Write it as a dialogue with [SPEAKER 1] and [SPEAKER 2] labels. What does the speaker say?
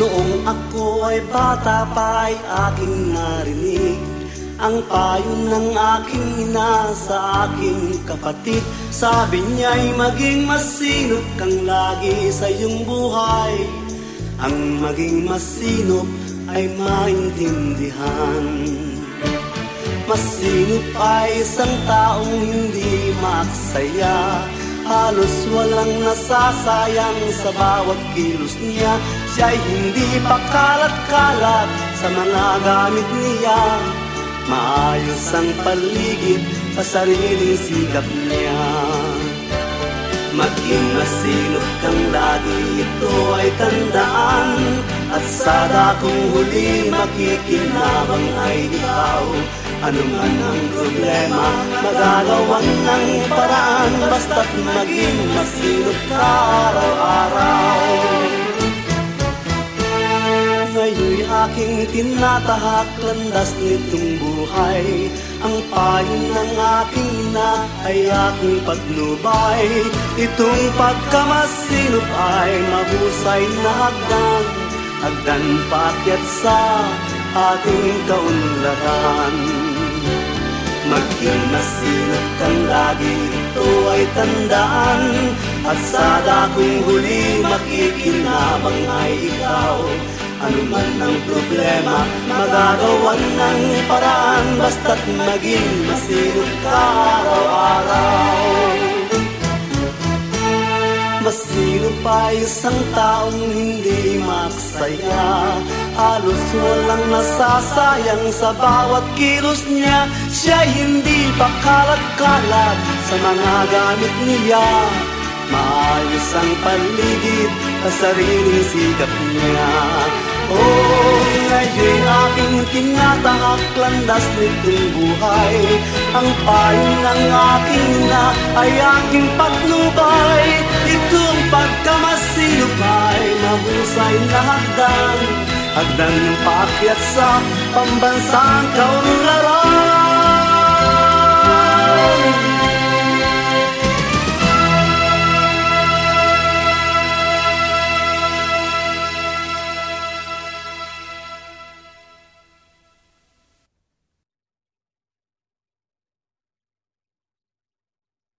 [SPEAKER 1] ako ay bata pa ay aking narinig. Ang payo ng aking ina sa aking kapatid. Sabi niya'y maging masinop kang lagi sa iyong buhay. Ang maging masinop ay maintindihan. Masinop ay isang taong hindi maksaya Halos walang nasasayang sa bawat kilos niya. Siya'y hindi pa kalat-kalat sa mga gamit niya. Maayos ang paligid sa sariling sikap niya Maging masinop kang lagi ito ay tandaan. At sa dakong huli makikinabang ay ikaw. Ano man ang problema, magagawan ng paraan. Basta't maging masinop ka araw-araw aking tinatahak landas nitong buhay. Ang payo ng aking ina ay aking patnubay Itong pagkamasinop ay mahusay na hagdan. Hagdan paakyat sa ating kaunlaran. Maging masinap kang lagi ito ay tandaan. At sa dakong huli makikinabang ay ikaw Ano ang problema, magagawan ng paraan Basta't maging masinap ka araw-araw. Masinop pa isang taong hindi maksaya Halos walang nasasayang sa bawat kilos niya. Siya hindi pa kalat-kalat sa mga gamit niya. Maayos ang paligid sa sariling sikap niya Oh, ngayon aking tinatahak landas nitong buhay. Ang payo ng aking na ay aking patnubay Itong pagkamasinop ay mahusay na hagdan. Hagdan ng paakyat sa pambansang kaunlaran